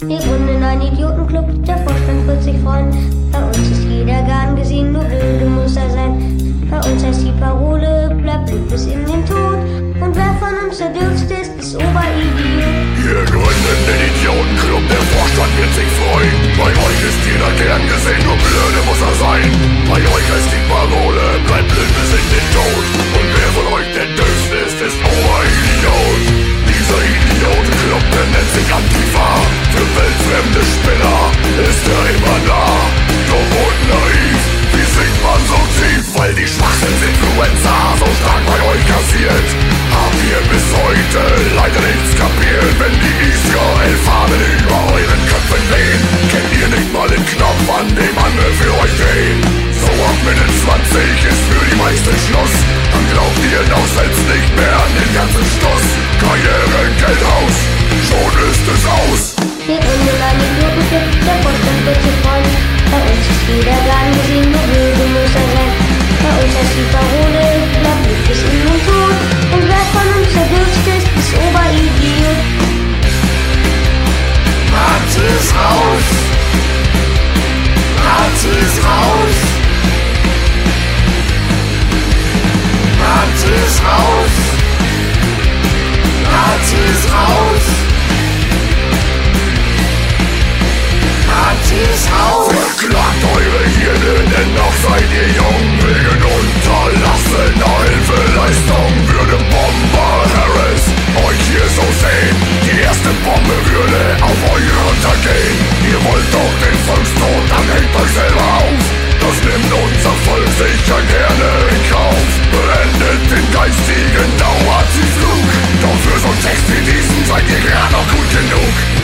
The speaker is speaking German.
Wir gründen einen Idiotenclub, der Vorstand wird sich freuen. Bei uns ist jeder gern gesehen, nur blöde muss er sein. Bei uns heißt die Parole, bleibt blöd bis in den Tod. Und wer von uns der Dürfste ist, ist Oberidiot. Wir gründen den Idiotenclub, der Vorstand wird sich freuen. Bei euch ist jeder gern gesehen, nur blöde muss er sein. Bei euch heißt die Parole, bleibt blöd bis in den Tod. Ganzen Stuss. Karriere, Geld, Haus, schon ist es aus. Euch selber auf. Das nimmt unser Volk sicher gerne in Kauf. Beendet den geistigen Dauerziehflug. Doch für so einen Text wie diesen seid ihr gerade noch gut genug.